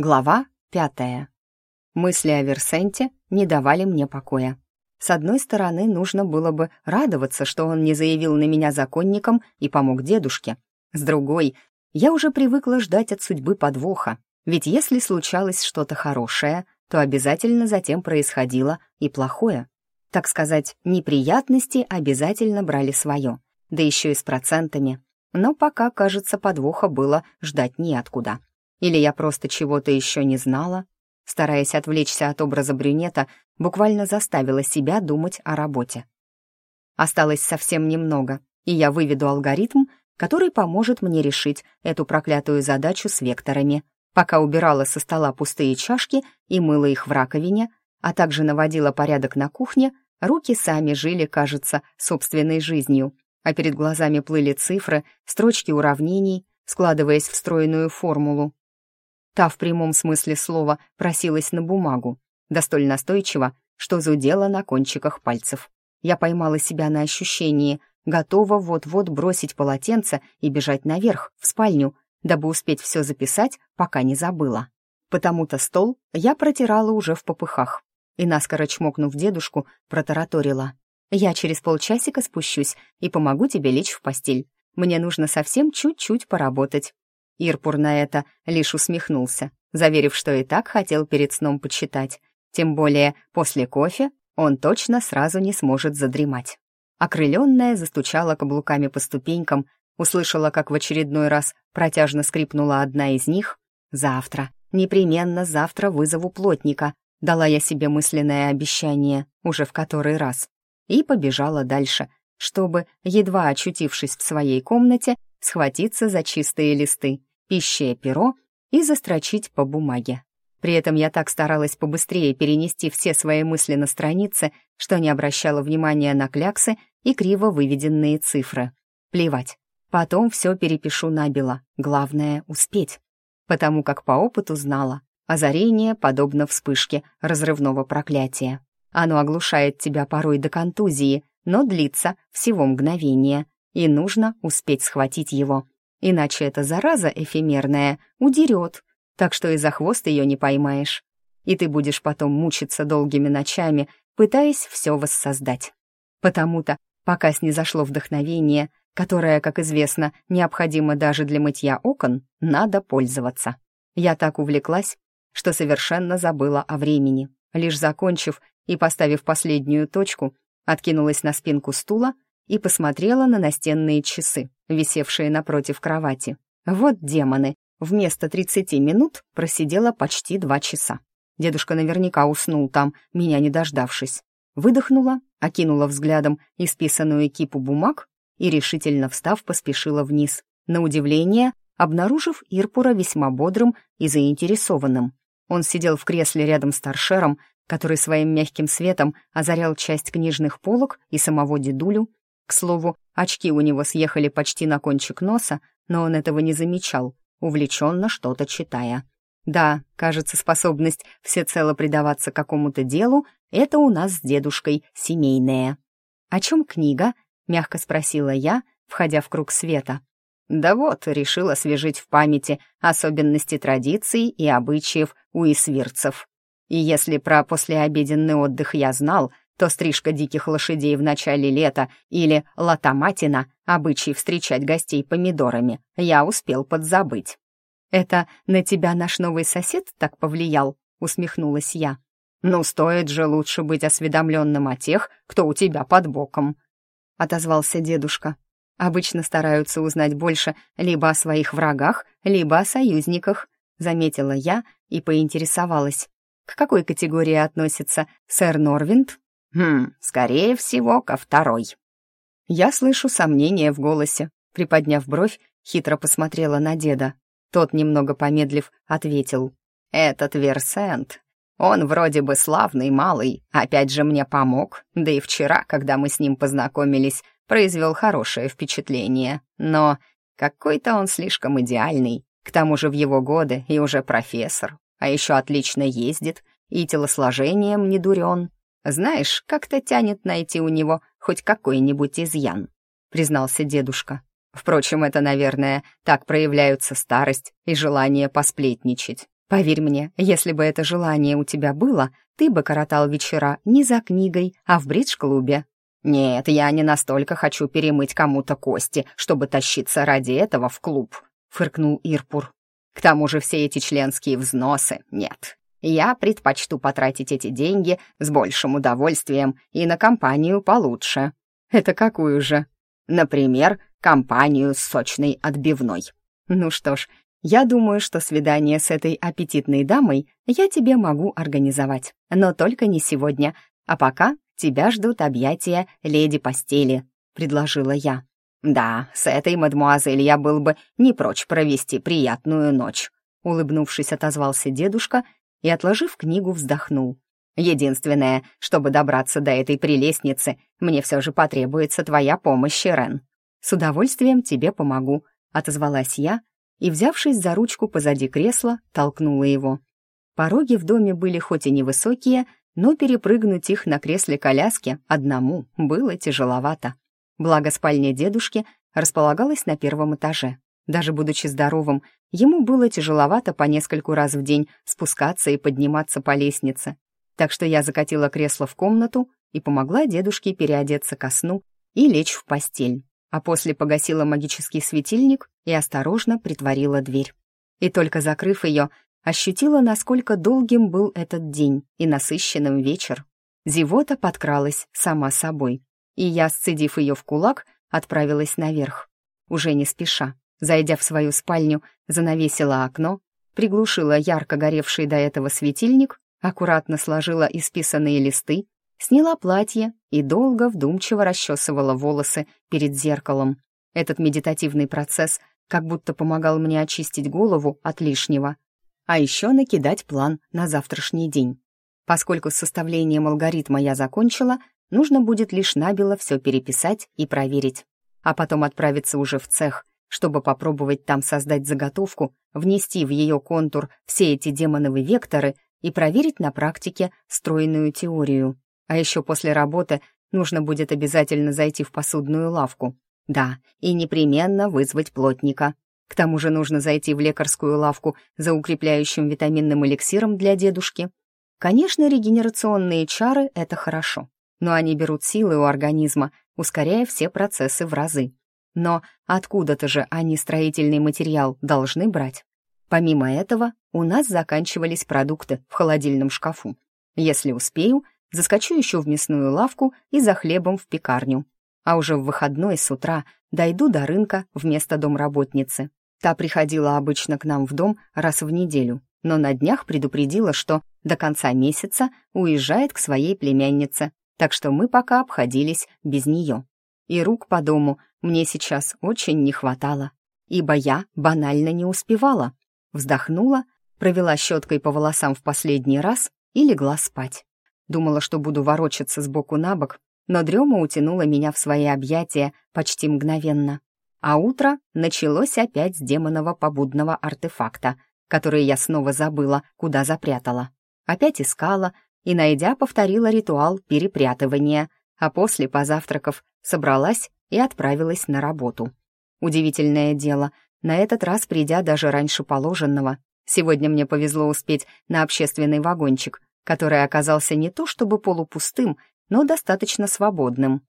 Глава пятая. Мысли о Версенте не давали мне покоя. С одной стороны, нужно было бы радоваться, что он не заявил на меня законником и помог дедушке. С другой, я уже привыкла ждать от судьбы подвоха, ведь если случалось что-то хорошее, то обязательно затем происходило и плохое. Так сказать, неприятности обязательно брали свое, да еще и с процентами. Но пока, кажется, подвоха было ждать неоткуда. Или я просто чего-то еще не знала? Стараясь отвлечься от образа брюнета, буквально заставила себя думать о работе. Осталось совсем немного, и я выведу алгоритм, который поможет мне решить эту проклятую задачу с векторами. Пока убирала со стола пустые чашки и мыла их в раковине, а также наводила порядок на кухне, руки сами жили, кажется, собственной жизнью, а перед глазами плыли цифры, строчки уравнений, складываясь в стройную формулу. Та в прямом смысле слова просилась на бумагу, да столь настойчиво, что зудела на кончиках пальцев. Я поймала себя на ощущении, готова вот-вот бросить полотенце и бежать наверх, в спальню, дабы успеть все записать, пока не забыла. Потому-то стол я протирала уже в попыхах и, наскоро чмокнув дедушку, протараторила. «Я через полчасика спущусь и помогу тебе лечь в постель. Мне нужно совсем чуть-чуть поработать. Ирпур на это лишь усмехнулся, заверив, что и так хотел перед сном почитать. Тем более после кофе он точно сразу не сможет задремать. Окрыленная застучала каблуками по ступенькам, услышала, как в очередной раз протяжно скрипнула одна из них. «Завтра, непременно завтра вызову плотника», дала я себе мысленное обещание, уже в который раз, и побежала дальше, чтобы, едва очутившись в своей комнате, схватиться за чистые листы пищее перо и застрочить по бумаге. При этом я так старалась побыстрее перенести все свои мысли на страницы, что не обращала внимания на кляксы и криво выведенные цифры. Плевать. Потом все перепишу набело. Главное — успеть. Потому как по опыту знала. Озарение подобно вспышке разрывного проклятия. Оно оглушает тебя порой до контузии, но длится всего мгновение, и нужно успеть схватить его Иначе эта зараза эфемерная удерет, так что и за хвост ее не поймаешь. И ты будешь потом мучиться долгими ночами, пытаясь все воссоздать. Потому-то, пока снизошло вдохновение, которое, как известно, необходимо даже для мытья окон, надо пользоваться. Я так увлеклась, что совершенно забыла о времени. Лишь закончив и поставив последнюю точку, откинулась на спинку стула и посмотрела на настенные часы, висевшие напротив кровати. Вот демоны, вместо 30 минут просидела почти два часа. Дедушка наверняка уснул там, меня не дождавшись. Выдохнула, окинула взглядом исписанную кипу бумаг и, решительно встав, поспешила вниз. На удивление, обнаружив Ирпура весьма бодрым и заинтересованным. Он сидел в кресле рядом с торшером, который своим мягким светом озарял часть книжных полок и самого дедулю, к слову, очки у него съехали почти на кончик носа, но он этого не замечал, увлеченно что-то читая. Да, кажется, способность всецело предаваться какому-то делу — это у нас с дедушкой семейная. «О чем книга?» — мягко спросила я, входя в круг света. «Да вот, решил освежить в памяти особенности традиций и обычаев у исвирцев. И если про послеобеденный отдых я знал, то стрижка диких лошадей в начале лета или латоматина, обычай встречать гостей помидорами, я успел подзабыть. «Это на тебя наш новый сосед так повлиял?» — усмехнулась я. «Ну, стоит же лучше быть осведомленным о тех, кто у тебя под боком», — отозвался дедушка. «Обычно стараются узнать больше либо о своих врагах, либо о союзниках», — заметила я и поинтересовалась. «К какой категории относится сэр Норвинд?» «Хм, скорее всего, ко второй». Я слышу сомнение в голосе. Приподняв бровь, хитро посмотрела на деда. Тот, немного помедлив, ответил. «Этот Версент, он вроде бы славный малый, опять же мне помог, да и вчера, когда мы с ним познакомились, произвел хорошее впечатление. Но какой-то он слишком идеальный, к тому же в его годы и уже профессор, а еще отлично ездит, и телосложением не дурен. «Знаешь, как-то тянет найти у него хоть какой-нибудь изъян», — признался дедушка. «Впрочем, это, наверное, так проявляются старость и желание посплетничать. Поверь мне, если бы это желание у тебя было, ты бы коротал вечера не за книгой, а в бридж-клубе. Нет, я не настолько хочу перемыть кому-то кости, чтобы тащиться ради этого в клуб, фыркнул Ирпур. К тому же все эти членские взносы нет. Я предпочту потратить эти деньги с большим удовольствием и на компанию получше. Это какую же? Например, компанию с сочной отбивной. Ну что ж, я думаю, что свидание с этой аппетитной дамой я тебе могу организовать, но только не сегодня, а пока тебя ждут объятия леди постели», — предложила я. «Да, с этой мадмуазель я был бы не прочь провести приятную ночь», — улыбнувшись, отозвался дедушка и, отложив книгу, вздохнул. «Единственное, чтобы добраться до этой прелестницы, мне все же потребуется твоя помощь, Рен». «С удовольствием тебе помогу», — отозвалась я и, взявшись за ручку позади кресла, толкнула его. Пороги в доме были хоть и невысокие, но перепрыгнуть их на кресле коляски одному было тяжеловато. Благо спальня дедушки располагалась на первом этаже. Даже будучи здоровым, ему было тяжеловато по нескольку раз в день спускаться и подниматься по лестнице. Так что я закатила кресло в комнату и помогла дедушке переодеться ко сну и лечь в постель а после погасила магический светильник и осторожно притворила дверь. И только закрыв ее, ощутила, насколько долгим был этот день и насыщенным вечер. Зевота подкралась сама собой, и я, сцедив ее в кулак, отправилась наверх. Уже не спеша, зайдя в свою спальню, занавесила окно, приглушила ярко горевший до этого светильник, аккуратно сложила исписанные листы Сняла платье и долго вдумчиво расчесывала волосы перед зеркалом. Этот медитативный процесс как будто помогал мне очистить голову от лишнего. А еще накидать план на завтрашний день. Поскольку с составлением алгоритма я закончила, нужно будет лишь набело все переписать и проверить. А потом отправиться уже в цех, чтобы попробовать там создать заготовку, внести в ее контур все эти демоновые векторы и проверить на практике стройную теорию. А еще после работы нужно будет обязательно зайти в посудную лавку. Да, и непременно вызвать плотника. К тому же нужно зайти в лекарскую лавку за укрепляющим витаминным эликсиром для дедушки. Конечно, регенерационные чары — это хорошо, но они берут силы у организма, ускоряя все процессы в разы. Но откуда-то же они строительный материал должны брать. Помимо этого, у нас заканчивались продукты в холодильном шкафу. Если успею, Заскочу еще в мясную лавку и за хлебом в пекарню. А уже в выходной с утра дойду до рынка вместо домработницы. Та приходила обычно к нам в дом раз в неделю, но на днях предупредила, что до конца месяца уезжает к своей племяннице, так что мы пока обходились без нее. И рук по дому мне сейчас очень не хватало, ибо я банально не успевала. Вздохнула, провела щеткой по волосам в последний раз и легла спать. Думала, что буду ворочаться сбоку на бок, но дрема утянула меня в свои объятия почти мгновенно. А утро началось опять с демонового побудного артефакта, который я снова забыла, куда запрятала. Опять искала и, найдя, повторила ритуал перепрятывания, а после, позавтракав, собралась и отправилась на работу. Удивительное дело, на этот раз придя даже раньше положенного. Сегодня мне повезло успеть на общественный вагончик, который оказался не то чтобы полупустым, но достаточно свободным.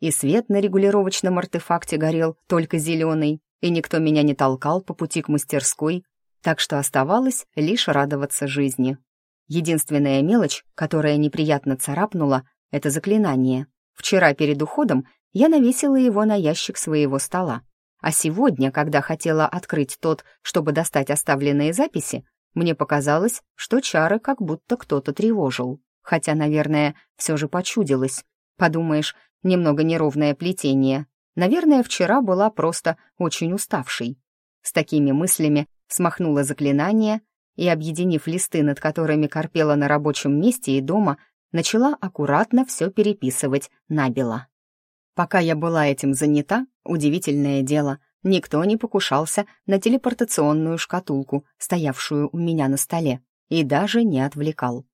И свет на регулировочном артефакте горел только зеленый, и никто меня не толкал по пути к мастерской, так что оставалось лишь радоваться жизни. Единственная мелочь, которая неприятно царапнула, это заклинание. Вчера перед уходом я навесила его на ящик своего стола, а сегодня, когда хотела открыть тот, чтобы достать оставленные записи, мне показалось, что чары как будто кто-то тревожил. Хотя, наверное, все же почудилось. Подумаешь, немного неровное плетение. Наверное, вчера была просто очень уставшей. С такими мыслями смахнула заклинание и, объединив листы, над которыми корпела на рабочем месте и дома, начала аккуратно все переписывать набело. Пока я была этим занята, удивительное дело — Никто не покушался на телепортационную шкатулку, стоявшую у меня на столе, и даже не отвлекал.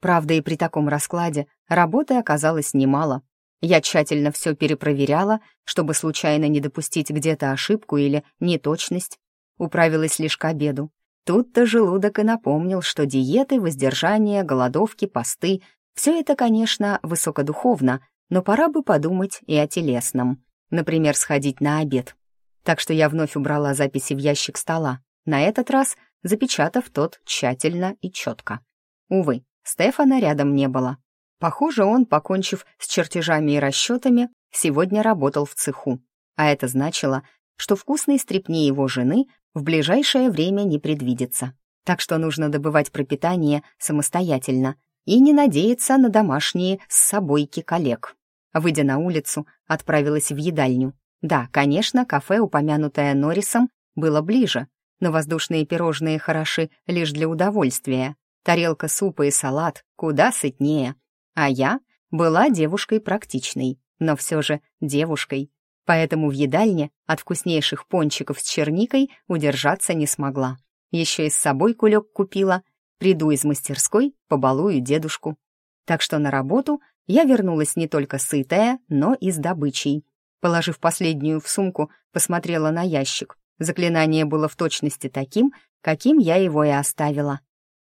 Правда, и при таком раскладе работы оказалось немало. Я тщательно все перепроверяла, чтобы случайно не допустить где-то ошибку или неточность. Управилась лишь к обеду. Тут-то желудок и напомнил, что диеты, воздержание, голодовки, посты — все это, конечно, высокодуховно, но пора бы подумать и о телесном. Например, сходить на обед. Так что я вновь убрала записи в ящик стола, на этот раз запечатав тот тщательно и четко. Увы, Стефана рядом не было. Похоже, он, покончив с чертежами и расчетами, сегодня работал в цеху. А это значило, что вкусной стрепни его жены в ближайшее время не предвидится. Так что нужно добывать пропитание самостоятельно и не надеяться на домашние с собойки коллег. Выйдя на улицу, отправилась в едальню. Да, конечно, кафе, упомянутое Норрисом, было ближе, но воздушные пирожные хороши лишь для удовольствия. Тарелка супа и салат куда сытнее. А я была девушкой практичной, но все же девушкой, поэтому в едальне от вкуснейших пончиков с черникой удержаться не смогла. Еще и с собой кулек купила. Приду из мастерской, побалую дедушку. Так что на работу я вернулась не только сытая, но и с добычей. Положив последнюю в сумку, посмотрела на ящик. Заклинание было в точности таким, каким я его и оставила.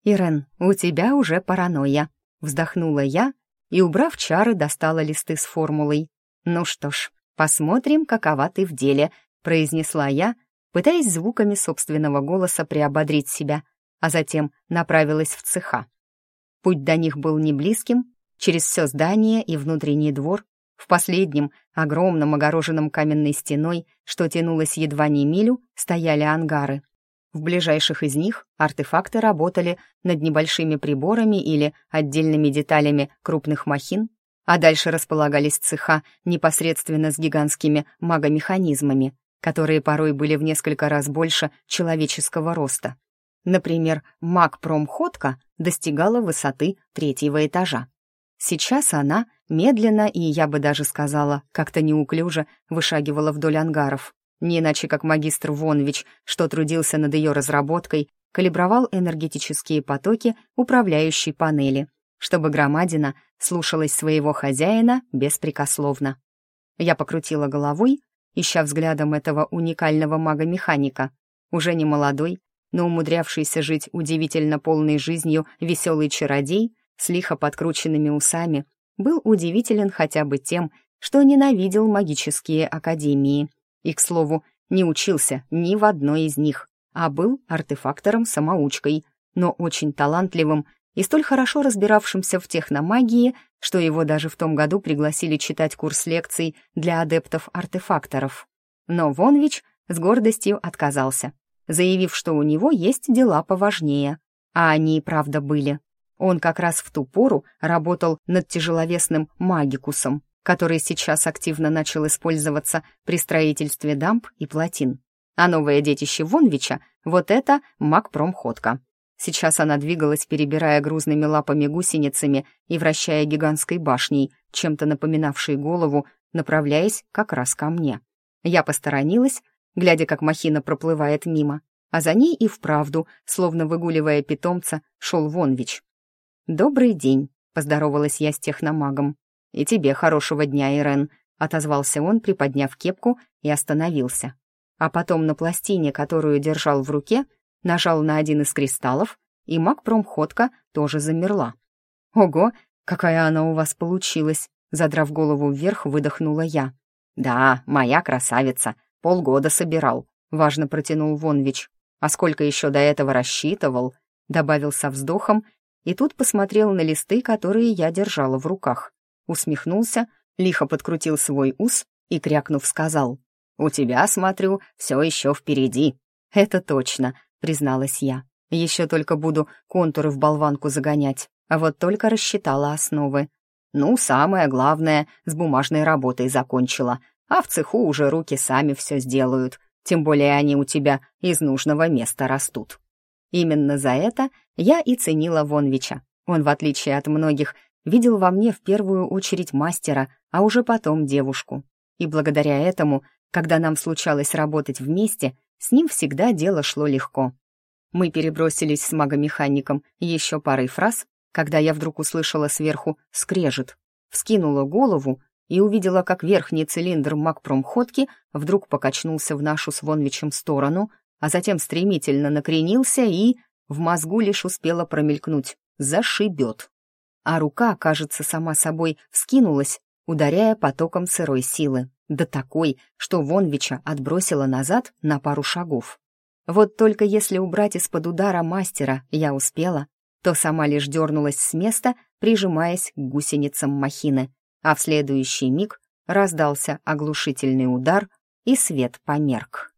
«Ирен, у тебя уже паранойя», — вздохнула я и, убрав чары, достала листы с формулой. «Ну что ж, «Посмотрим, какова ты в деле», — произнесла я, пытаясь звуками собственного голоса приободрить себя, а затем направилась в цеха. Путь до них был не близким, через все здание и внутренний двор, в последнем, огромном огороженном каменной стеной, что тянулось едва не милю, стояли ангары. В ближайших из них артефакты работали над небольшими приборами или отдельными деталями крупных махин, а дальше располагались цеха непосредственно с гигантскими магомеханизмами, которые порой были в несколько раз больше человеческого роста. Например, маг-промходка достигала высоты третьего этажа. Сейчас она медленно и, я бы даже сказала, как-то неуклюже вышагивала вдоль ангаров. Не иначе как магистр Вонвич, что трудился над ее разработкой, калибровал энергетические потоки управляющей панели, чтобы громадина слушалась своего хозяина беспрекословно. Я покрутила головой, ища взглядом этого уникального мага-механика, уже не молодой, но умудрявшийся жить удивительно полной жизнью веселый чародей с лихо подкрученными усами, был удивителен хотя бы тем, что ненавидел магические академии. И, к слову, не учился ни в одной из них, а был артефактором-самоучкой, но очень талантливым и столь хорошо разбиравшимся в техномагии, что его даже в том году пригласили читать курс лекций для адептов-артефакторов. Но Вонвич с гордостью отказался, заявив, что у него есть дела поважнее. А они и правда были. Он как раз в ту пору работал над тяжеловесным магикусом, который сейчас активно начал использоваться при строительстве дамб и плотин. А новое детище Вонвича — вот это маг-промходка, Сейчас она двигалась, перебирая грузными лапами-гусеницами и вращая гигантской башней, чем-то напоминавшей голову, направляясь как раз ко мне. Я посторонилась, глядя, как махина проплывает мимо, а за ней и вправду, словно выгуливая питомца, шел Вонвич. «Добрый день», — поздоровалась я с техномагом. «И тебе хорошего дня, Ирен», — отозвался он, приподняв кепку и остановился. А потом на пластине, которую держал в руке, нажал на один из кристаллов, и маг-промходка тоже замерла. «Ого, какая она у вас получилась!» Задрав голову вверх, выдохнула я. «Да, моя красавица, полгода собирал», — важно протянул Вонвич. «А сколько еще до этого рассчитывал?» — добавил со вздохом, и тут посмотрел на листы, которые я держала в руках. Усмехнулся, лихо подкрутил свой ус и, крякнув, сказал. «У тебя, смотрю, все еще впереди». «Это точно», призналась я. Еще только буду контуры в болванку загонять, а вот только рассчитала основы. Ну, самое главное, с бумажной работой закончила, а в цеху уже руки сами все сделают, тем более они у тебя из нужного места растут. Именно за это я и ценила Вонвича. Он, в отличие от многих, видел во мне в первую очередь мастера, а уже потом девушку. И благодаря этому, когда нам случалось работать вместе, с ним всегда дело шло легко. Мы перебросились с магомехаником еще парой фраз, когда я вдруг услышала сверху скрежет, вскинула голову и увидела, как верхний цилиндр магпромходки вдруг покачнулся в нашу с Вонвичем сторону, а затем стремительно накренился и... В мозгу лишь успела промелькнуть «зашибет». А рука, кажется, сама собой вскинулась, ударяя потоком сырой силы, да такой, что Вонвича отбросила назад на пару шагов. Вот только если убрать из-под удара мастера я успела, то сама лишь дернулась с места, прижимаясь к гусеницам махины, а в следующий миг раздался оглушительный удар, и свет померк.